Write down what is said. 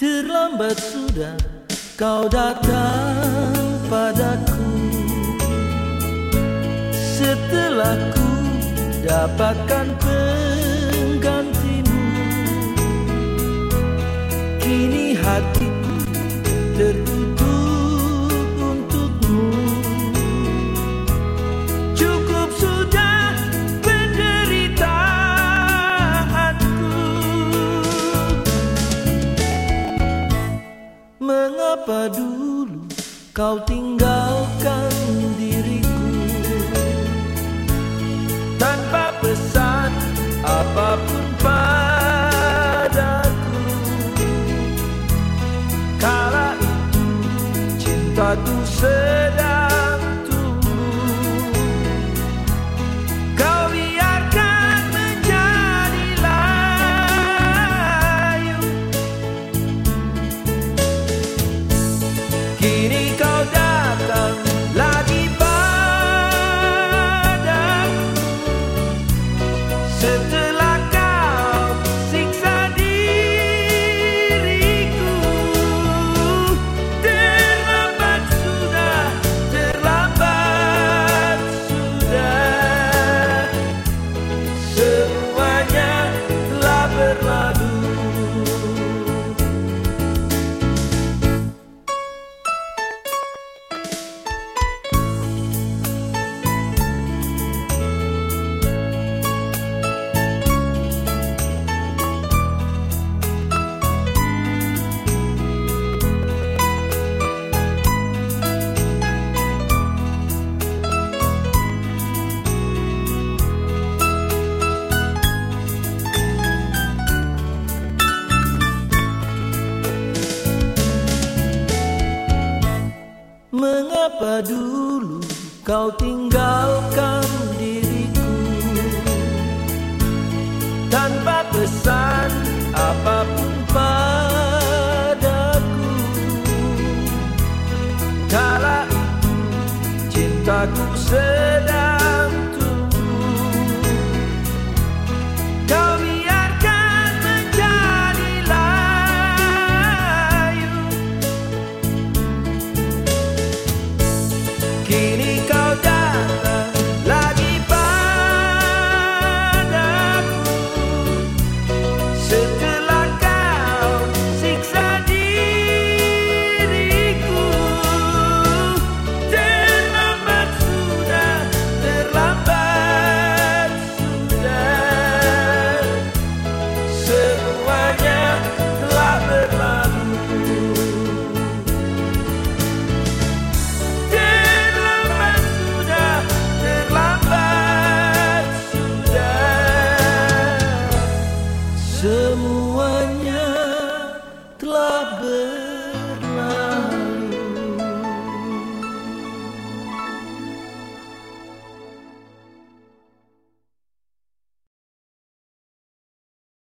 Terlambat sudah kau datang padaku. Setelah ku dapatkan penggantimu Kini hatiku kau tinggalkan diriku. Tanpa pesan apa pun padaku. Kala itu cintaku sedang tumbuh. Kau biarkan menjadi layu. Kini Mengapa dulu kau tinggalkan diriku? Tanpa pesan apa pun padaku. Kala itu cintaku sedang